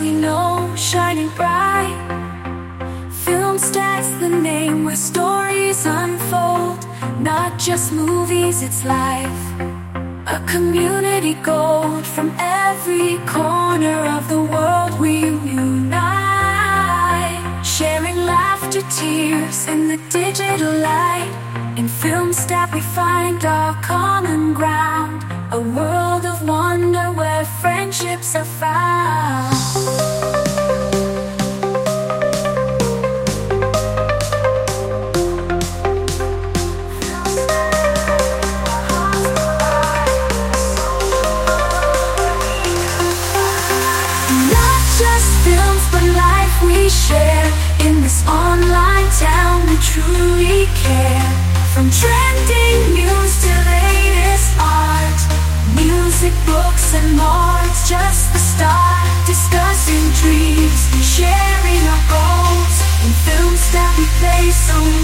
We know shining bright. Filmstadt's the name where stories unfold, not just movies, it's life. A community gold from every corner of the world we unite, sharing laughter, tears, and the digital light. In Filmstadt we find our common ground, a world of wonder where friendships are found. Not just films, but life we share in this online town. Truly. From trending news to latest art, music, books, and more. It's just the start. Discussing dreams, sharing our goals. and films that we play so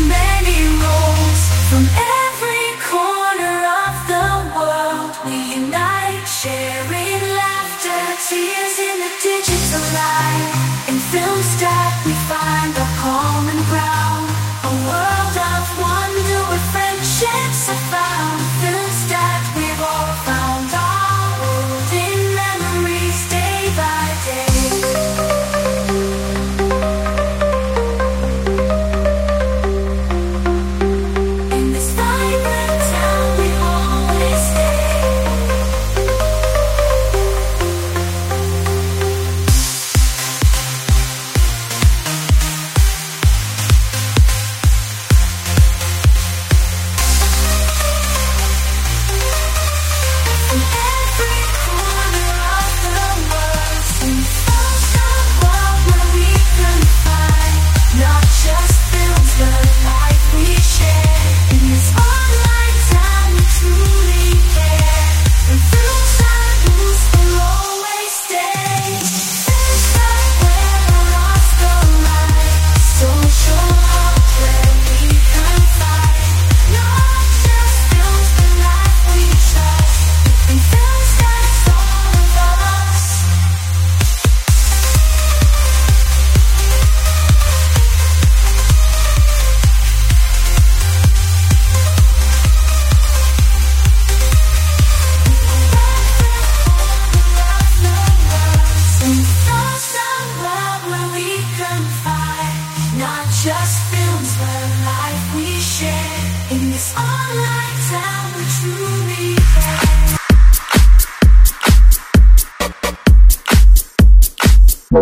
Toot,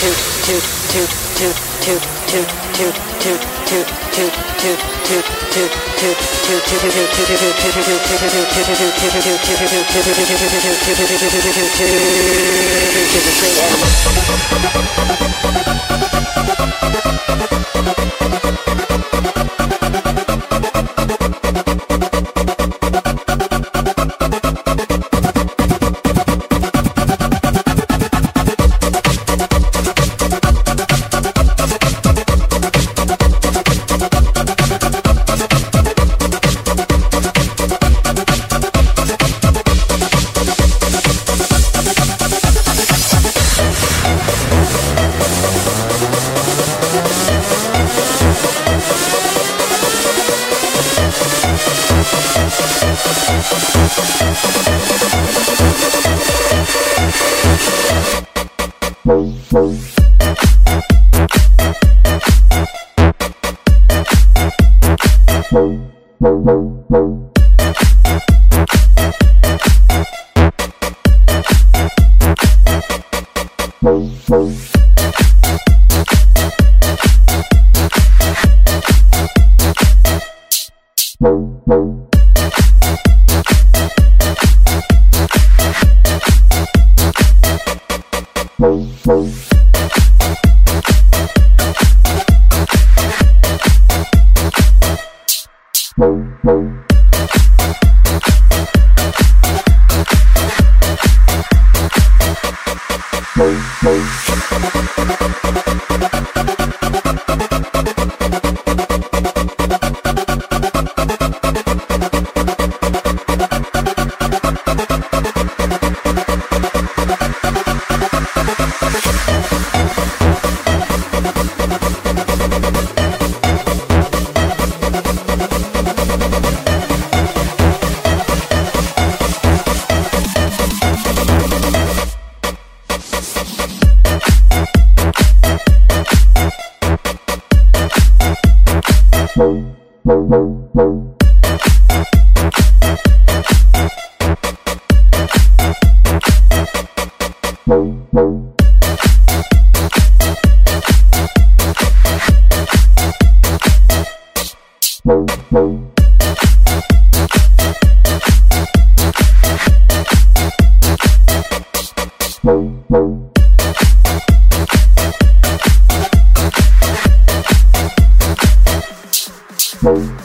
toot, toot, toot, toot. toot toot toot toot toot toot toot toot toot toot toot toot toot toot toot Boom, boom. Bye. Boom, boom.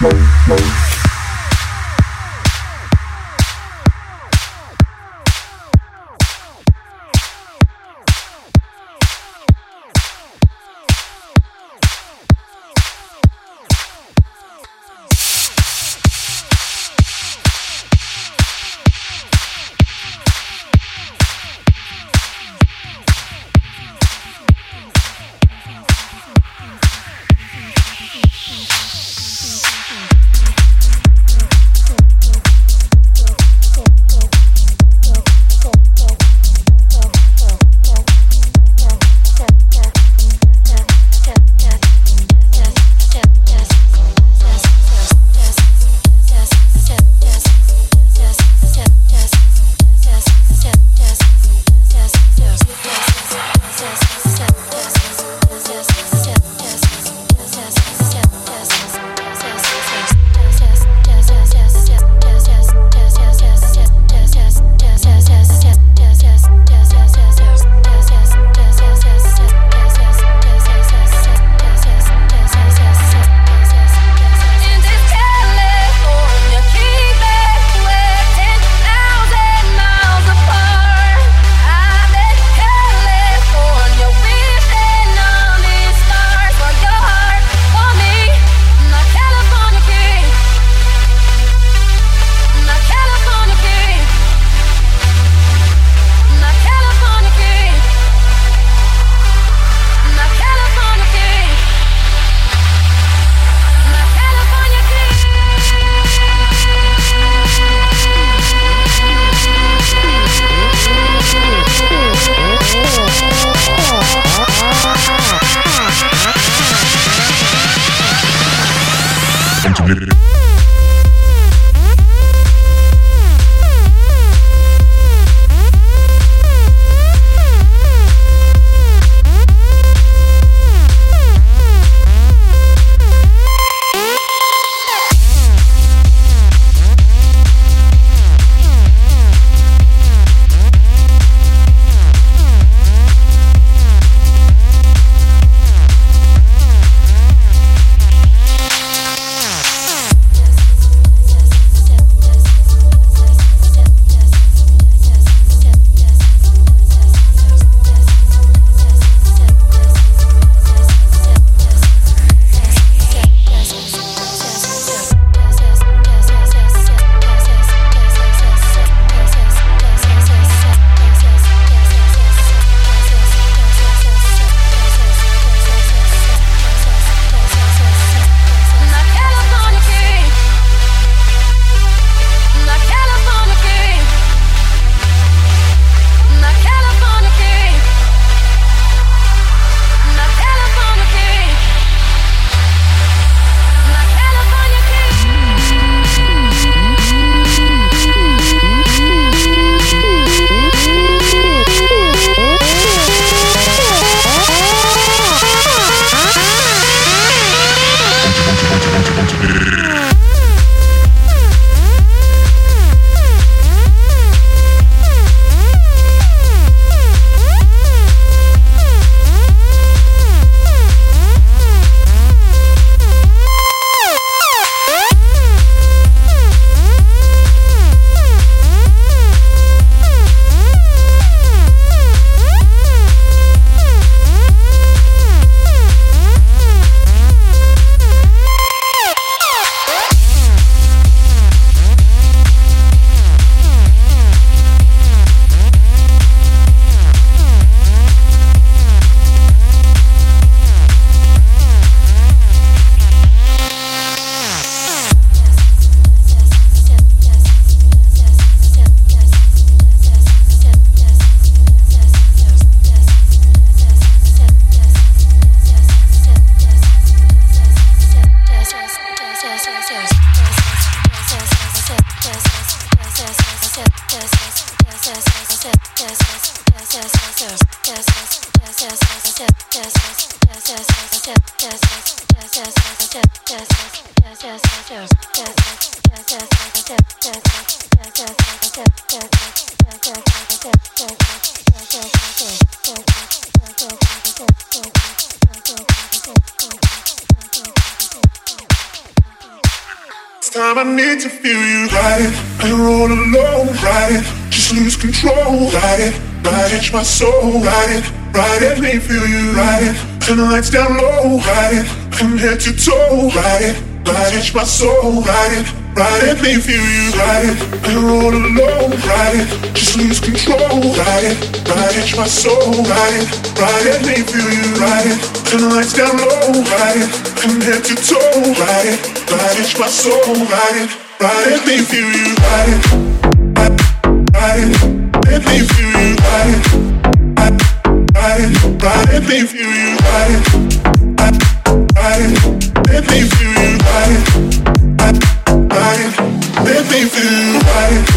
Bye. Bye. Thank time I need to feel you right. I roll alone, ride it. Lose control, ride it. Ride it, my soul, ride it. Ride it, let me feel you ride it. Turn the lights down low, ride it. From head to toe, ride it. Ride it, my soul, ride it. Ride it, let me feel you ride it. I roll alone, ride it. Just lose control, ride it. Ride it, my soul, ride it. Ride it, let me feel you ride it. Turn the lights down low, ride it. From head to toe, ride it. Ride it, my soul, ride it. Ride it, let me feel you ride it. Let me feel you ride. Ride ride let me feel you ride. Ride ride let me feel you ride.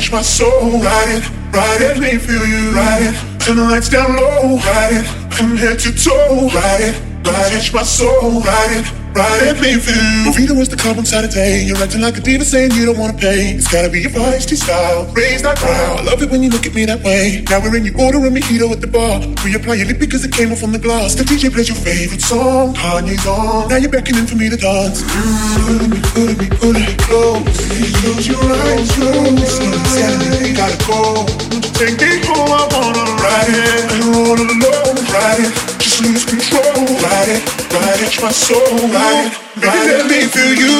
It, my soul, ride it. Ride it, let me feel you ride it. Turn the lights down low, ride it. From head to toe, ride it. Ride it, my soul, ride it. Ride it, me feel. Movida was the club on Saturday. You're acting like a diva saying you don't wanna pay. It's gotta be your feisty style. Raise that crowd. I love it when you look at me that way. Now we're in, you order a mojito at the bar. Reapply your lip because it came off on the glass. The DJ plays your favorite song. Kanye's on. Now you're beckoning for me to dance. Pulling me, pulling me, pulling me close. Close your eyes, close. We gotta go. Take me home? I wanna ride it. I alone, ride it. Lose control, ride it. Ride it, my soul, ride it. Baby, let me feel you.